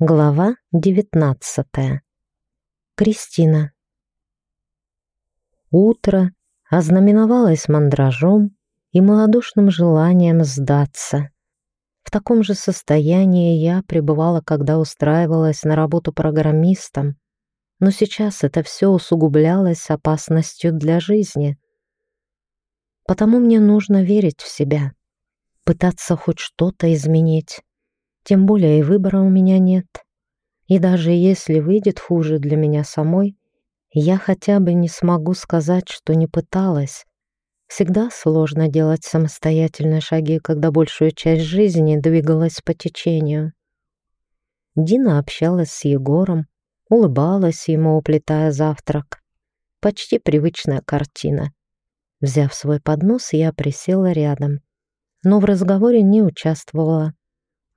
Глава девятнадцатая. Кристина. Утро ознаменовалось мандражом и малодушным желанием сдаться. В таком же состоянии я пребывала, когда устраивалась на работу программистом, но сейчас это все усугублялось опасностью для жизни. Потому мне нужно верить в себя, пытаться хоть что-то изменить. Тем более выбора у меня нет. И даже если выйдет хуже для меня самой, я хотя бы не смогу сказать, что не пыталась. Всегда сложно делать самостоятельные шаги, когда большую часть жизни двигалась по течению. Дина общалась с Егором, улыбалась ему, уплетая завтрак. Почти привычная картина. Взяв свой поднос, я присела рядом, но в разговоре не участвовала.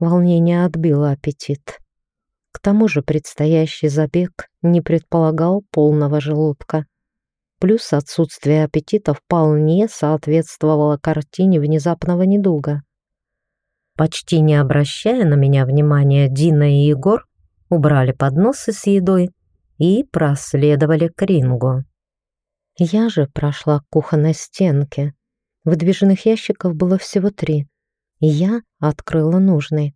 Волнение отбило аппетит. К тому же предстоящий забег не предполагал полного желудка. Плюс отсутствие аппетита вполне соответствовало картине внезапного недуга. Почти не обращая на меня внимания, Дина и Егор убрали подносы с едой и проследовали к рингу. Я же прошла к кухонной стенке. Выдвиженных ящиков было всего три, я открыла нужный.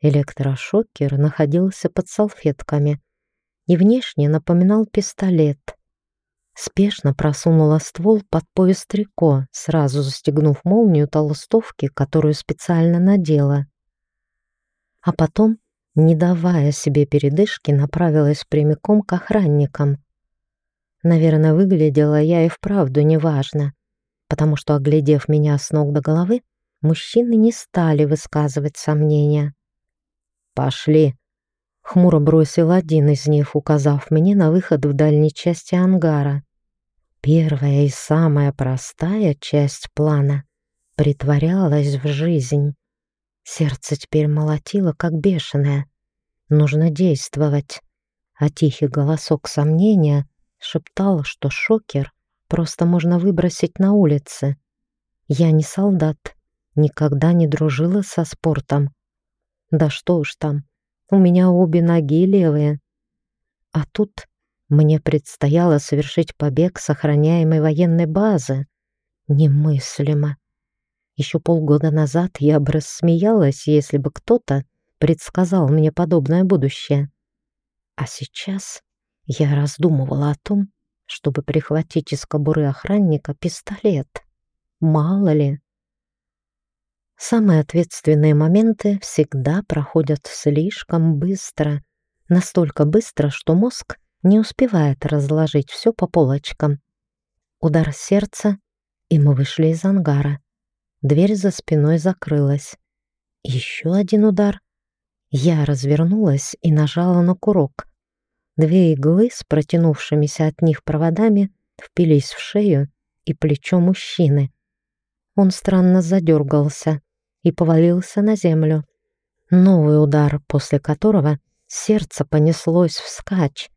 Электрошокер находился под салфетками и внешне напоминал пистолет. Спешно просунула ствол под пояс трико, сразу застегнув молнию толстовки, которую специально надела. А потом, не давая себе передышки, направилась прямиком к охранникам. Наверное, выглядела я и вправду неважно, потому что, оглядев меня с ног до головы, мужчины не стали высказывать сомнения. «Пошли!» — хмуро бросил один из них, указав мне на выход в дальней части ангара. Первая и самая простая часть плана притворялась в жизнь. Сердце теперь молотило, как бешеное. Нужно действовать. А тихий голосок сомнения шептал, что шокер просто можно выбросить на улице. Я не солдат, никогда не дружила со спортом. Да что уж там, у меня обе ноги левые. А тут мне предстояло совершить побег с охраняемой военной базы. Немыслимо. Еще полгода назад я бы рассмеялась, если бы кто-то предсказал мне подобное будущее. А сейчас я раздумывала о том, чтобы прихватить из кобуры охранника пистолет. Мало ли. Самые ответственные моменты всегда проходят слишком быстро. Настолько быстро, что мозг не успевает разложить все по полочкам. Удар сердца, и мы вышли из ангара. Дверь за спиной закрылась. Еще один удар. Я развернулась и нажала на курок. Две иглы с протянувшимися от них проводами впились в шею и плечо мужчины. Он странно задергался и повалился на землю. Новый удар, после которого сердце понеслось вскачь.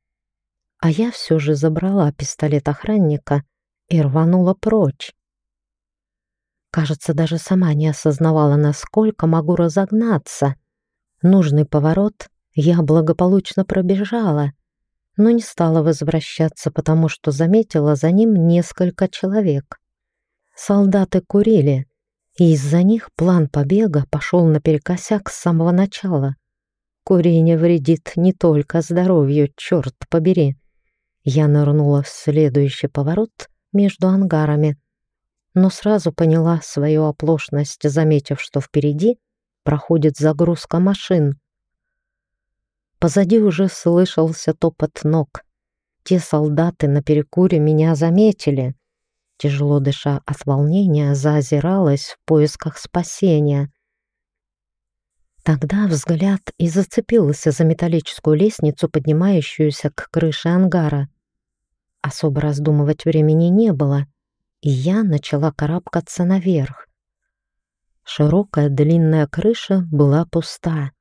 А я все же забрала пистолет охранника и рванула прочь. Кажется, даже сама не осознавала, насколько могу разогнаться. Нужный поворот я благополучно пробежала, но не стала возвращаться, потому что заметила за ним несколько человек. Солдаты курили, и из-за них план побега пошел наперекосяк с самого начала. Курение вредит не только здоровью, черт побери. Я нырнула в следующий поворот между ангарами, но сразу поняла свою оплошность, заметив, что впереди проходит загрузка машин. Позади уже слышался топот ног. Те солдаты на перекуре меня заметили. Тяжело дыша от волнения, заозиралась в поисках спасения. Тогда взгляд и зацепился за металлическую лестницу, поднимающуюся к крыше ангара. Особо раздумывать времени не было, и я начала карабкаться наверх. Широкая длинная крыша была пуста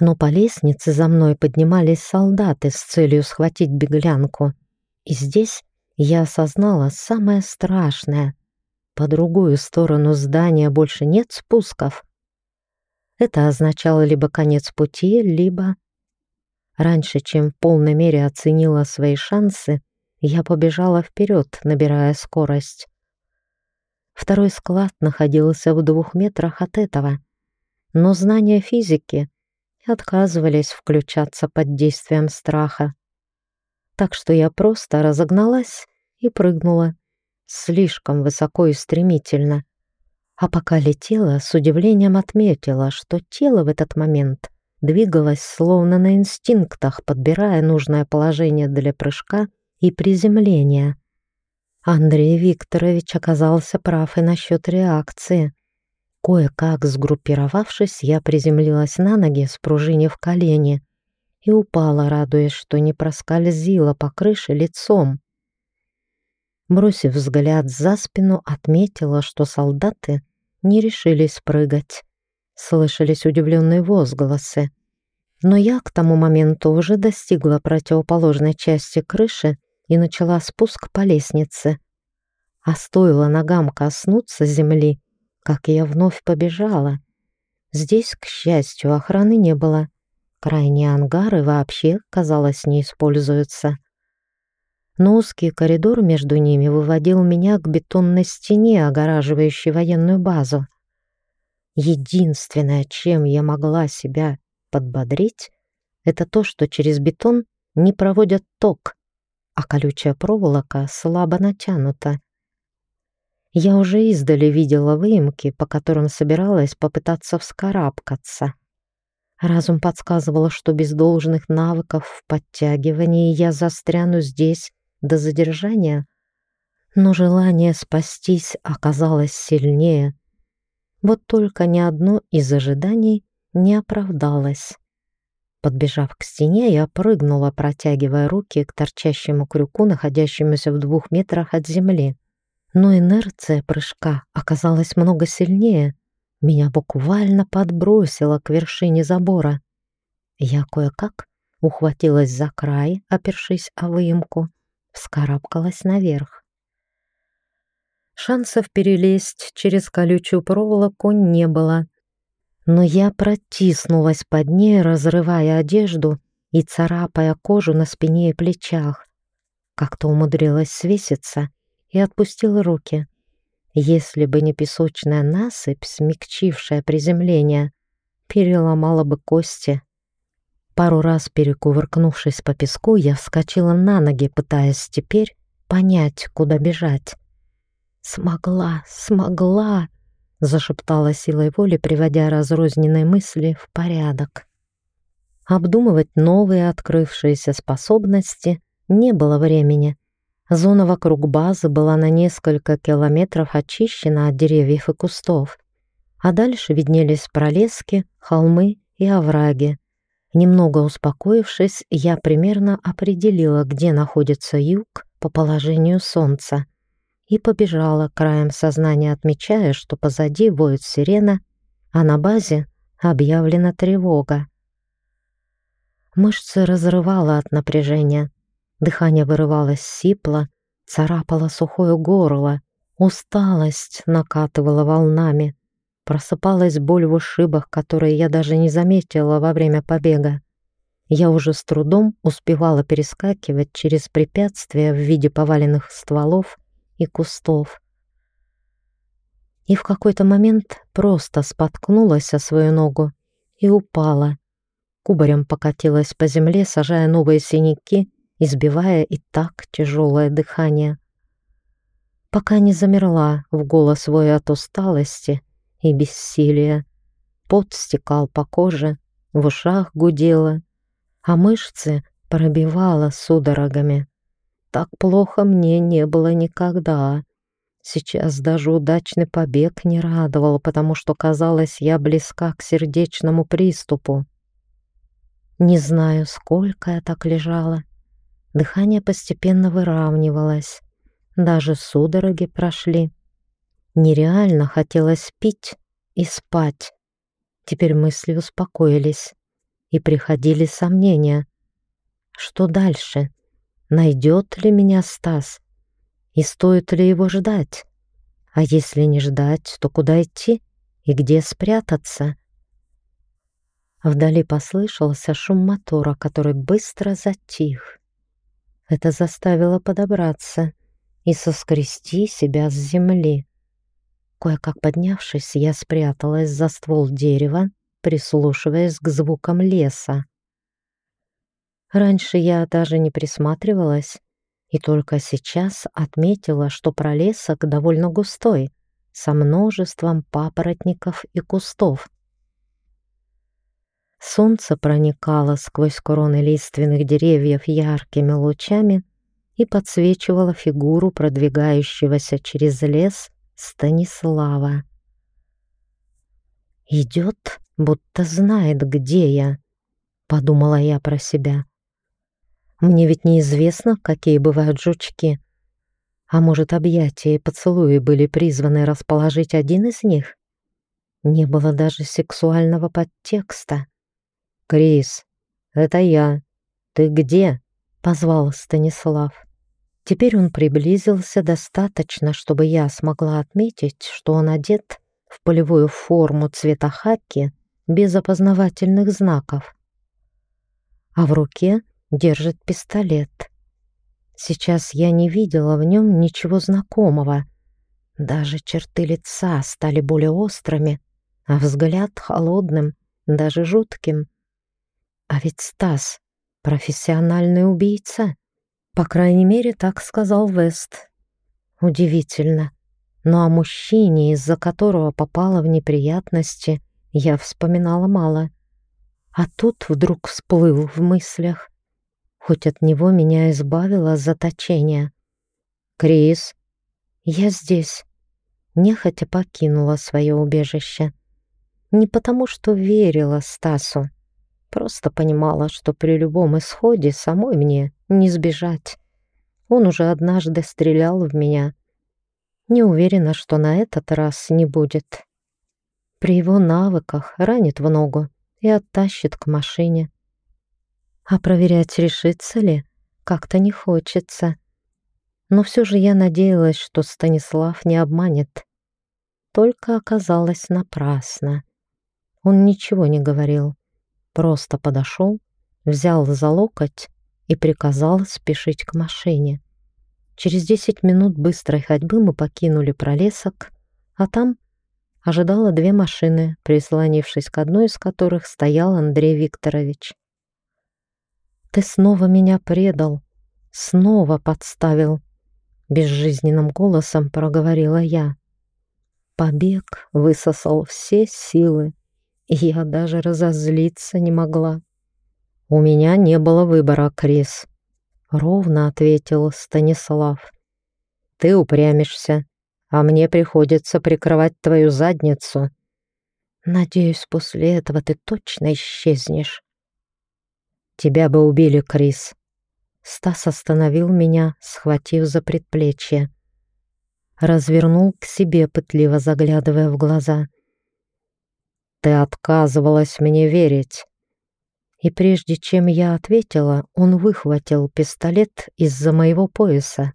но по лестнице за мной поднимались солдаты с целью схватить беглянку. И здесь я осознала самое страшное. По другую сторону здания больше нет спусков. Это означало либо конец пути, либо Раньше, чем в полной мере оценила свои шансы, я побежала вперед, набирая скорость. Второй склад находился в двух метрах от этого, но знания физики отказывались включаться под действием страха. Так что я просто разогналась и прыгнула слишком высоко и стремительно. А пока летела, с удивлением отметила, что тело в этот момент двигалось словно на инстинктах, подбирая нужное положение для прыжка и приземления. Андрей Викторович оказался прав и насчет реакции. Кое-как сгруппировавшись, я приземлилась на ноги, спружинив колени, и упала, радуясь, что не проскользила по крыше лицом. Бросив взгляд за спину, отметила, что солдаты не решились прыгать. Слышались удивленные возгласы. Но я к тому моменту уже достигла противоположной части крыши и начала спуск по лестнице. А стоило ногам коснуться земли, как я вновь побежала. Здесь, к счастью, охраны не было. Крайние ангары вообще, казалось, не используются. Но узкий коридор между ними выводил меня к бетонной стене, огораживающей военную базу. Единственное, чем я могла себя подбодрить, это то, что через бетон не проводят ток, а колючая проволока слабо натянута. Я уже издали видела выемки, по которым собиралась попытаться вскарабкаться. Разум подсказывал, что без должных навыков в подтягивании я застряну здесь до задержания, но желание спастись оказалось сильнее. Вот только ни одно из ожиданий не оправдалось. Подбежав к стене, я прыгнула, протягивая руки к торчащему крюку, находящемуся в двух метрах от земли. Но инерция прыжка оказалась много сильнее. Меня буквально подбросило к вершине забора. Я кое-как ухватилась за край, опершись о выемку, вскарабкалась наверх. Шансов перелезть через колючую проволоку не было, но я протиснулась под ней, разрывая одежду и царапая кожу на спине и плечах. Как-то умудрилась свеситься и отпустила руки. Если бы не песочная насыпь, смягчившая приземление, переломала бы кости. Пару раз перекувыркнувшись по песку, я вскочила на ноги, пытаясь теперь понять, куда бежать. «Смогла, смогла!» зашептала силой воли, приводя разрозненные мысли в порядок. Обдумывать новые открывшиеся способности не было времени. Зона вокруг базы была на несколько километров очищена от деревьев и кустов, а дальше виднелись пролески, холмы и овраги. Немного успокоившись, я примерно определила, где находится юг по положению солнца и побежала краем сознания, отмечая, что позади воет сирена, а на базе объявлена тревога. Мышцы разрывало от напряжения, дыхание вырывалось сипло, царапало сухое горло, усталость накатывала волнами, просыпалась боль в ушибах, которые я даже не заметила во время побега. Я уже с трудом успевала перескакивать через препятствия в виде поваленных стволов и кустов. И в какой-то момент просто споткнулась о свою ногу и упала. Кубарем покатилась по земле, сажая новые синяки, избивая и так тяжелое дыхание. Пока не замерла в голос свой от усталости и бессилия. Пот стекал по коже, в ушах гудело, а мышцы пробивало судорогами. Так плохо мне не было никогда. Сейчас даже удачный побег не радовал, потому что, казалось, я близка к сердечному приступу. Не знаю, сколько я так лежала. Дыхание постепенно выравнивалось. Даже судороги прошли. Нереально хотелось пить и спать. Теперь мысли успокоились, и приходили сомнения. Что дальше? найдет ли меня Стас и стоит ли его ждать. А если не ждать, то куда идти и где спрятаться? Вдали послышался шум мотора, который быстро затих. Это заставило подобраться и соскрести себя с земли. Кое-как поднявшись, я спряталась за ствол дерева, прислушиваясь к звукам леса. Раньше я даже не присматривалась, и только сейчас отметила, что пролесок довольно густой, со множеством папоротников и кустов. Солнце проникало сквозь кроны лиственных деревьев яркими лучами и подсвечивало фигуру продвигающегося через лес Станислава. «Идет, будто знает, где я», — подумала я про себя. «Мне ведь неизвестно, какие бывают жучки. А может, объятия и поцелуи были призваны расположить один из них? Не было даже сексуального подтекста. «Крис, это я. Ты где?» — позвал Станислав. Теперь он приблизился достаточно, чтобы я смогла отметить, что он одет в полевую форму цвета хаки без опознавательных знаков. А в руке держит пистолет. Сейчас я не видела в нем ничего знакомого. Даже черты лица стали более острыми, а взгляд холодным, даже жутким. А ведь Стас — профессиональный убийца. По крайней мере, так сказал Вест. Удивительно. Но о мужчине, из-за которого попала в неприятности, я вспоминала мало. А тут вдруг всплыл в мыслях. Хоть от него меня избавило заточение. «Крис!» «Я здесь». Нехотя покинула свое убежище. Не потому, что верила Стасу, Просто понимала, что при любом исходе самой мне не сбежать. Он уже однажды стрелял в меня. Не уверена, что на этот раз не будет. При его навыках ранит в ногу и оттащит к машине. А проверять, решится ли, как-то не хочется. Но все же я надеялась, что Станислав не обманет. Только оказалось напрасно. Он ничего не говорил Просто подошел, взял за локоть и приказал спешить к машине. Через десять минут быстрой ходьбы мы покинули пролесок, а там ожидало две машины, прислонившись к одной из которых стоял Андрей Викторович. «Ты снова меня предал, снова подставил», — безжизненным голосом проговорила я. Побег высосал все силы, я даже разозлиться не могла. «У меня не было выбора, Крис», — ровно ответил Станислав. «Ты упрямишься, а мне приходится прикрывать твою задницу. Надеюсь, после этого ты точно исчезнешь». «Тебя бы убили, Крис». Стас остановил меня, схватив за предплечье. Развернул к себе, пытливо заглядывая в глаза. Ты отказывалась мне верить. И прежде чем я ответила, он выхватил пистолет из-за моего пояса.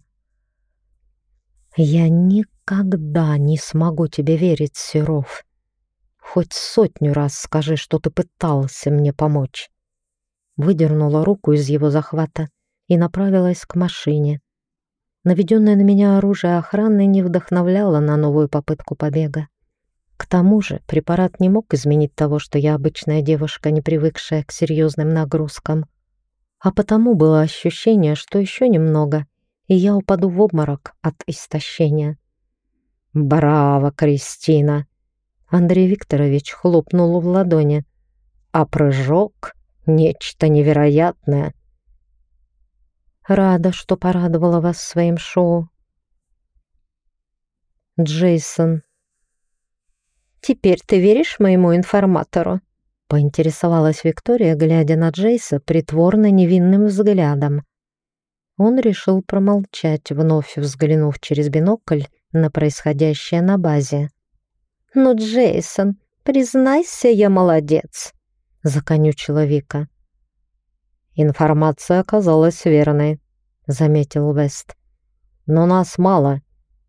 Я никогда не смогу тебе верить, Серов. Хоть сотню раз скажи, что ты пытался мне помочь. Выдернула руку из его захвата и направилась к машине. Наведенное на меня оружие охраны не вдохновляло на новую попытку побега. К тому же препарат не мог изменить того, что я обычная девушка, не привыкшая к серьезным нагрузкам. А потому было ощущение, что еще немного, и я упаду в обморок от истощения. «Браво, Кристина!» Андрей Викторович хлопнул в ладони. «А прыжок — нечто невероятное!» «Рада, что порадовала вас своим шоу». Джейсон «Теперь ты веришь моему информатору?» Поинтересовалась Виктория, глядя на Джейса притворно невинным взглядом. Он решил промолчать, вновь взглянув через бинокль на происходящее на базе. «Ну, Джейсон, признайся, я молодец!» — законючила Вика. «Информация оказалась верной», — заметил Вест. «Но нас мало,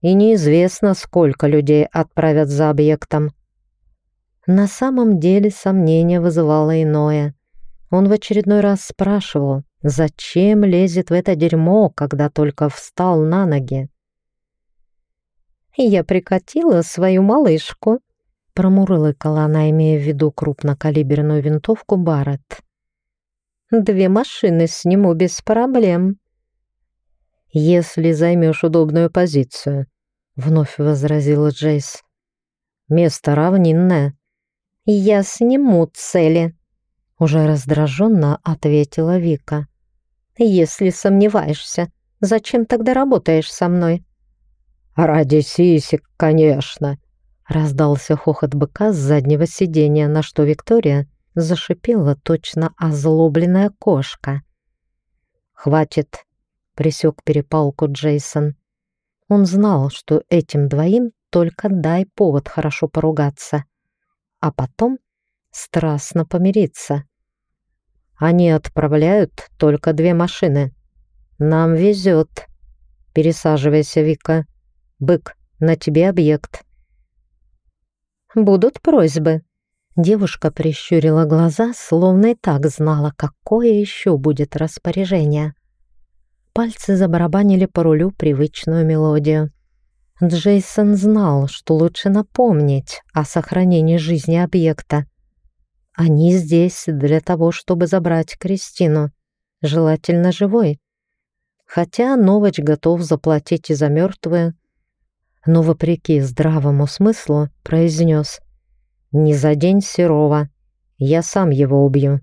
и неизвестно, сколько людей отправят за объектом. На самом деле сомнение вызывало иное. Он в очередной раз спрашивал, зачем лезет в это дерьмо, когда только встал на ноги. «Я прикатила свою малышку», — промурлыкала она, имея в виду крупнокалиберную винтовку Барретт. «Две машины сниму без проблем». «Если займешь удобную позицию», — вновь возразила Джейс. «Место равнинное». «Я сниму цели», — уже раздраженно ответила Вика. «Если сомневаешься, зачем тогда работаешь со мной?» «Ради сисек, конечно!» Раздался хохот быка с заднего сиденья, на что Виктория зашипела точно озлобленная кошка. «Хватит!» — присек перепалку Джейсон. Он знал, что этим двоим только дай повод хорошо поругаться, а потом страстно помириться. Они отправляют только две машины. Нам везет. Пересаживайся, Вика. Бык, на тебе объект. Будут просьбы. Девушка прищурила глаза, словно и так знала, какое еще будет распоряжение. Пальцы забарабанили по рулю привычную мелодию. Джейсон знал, что лучше напомнить о сохранении жизни объекта. Они здесь для того, чтобы забрать Кристину, желательно живой. Хотя Новач готов заплатить и за мертвую, но, вопреки здравому смыслу, произнес «Не за день Серова, я сам его убью».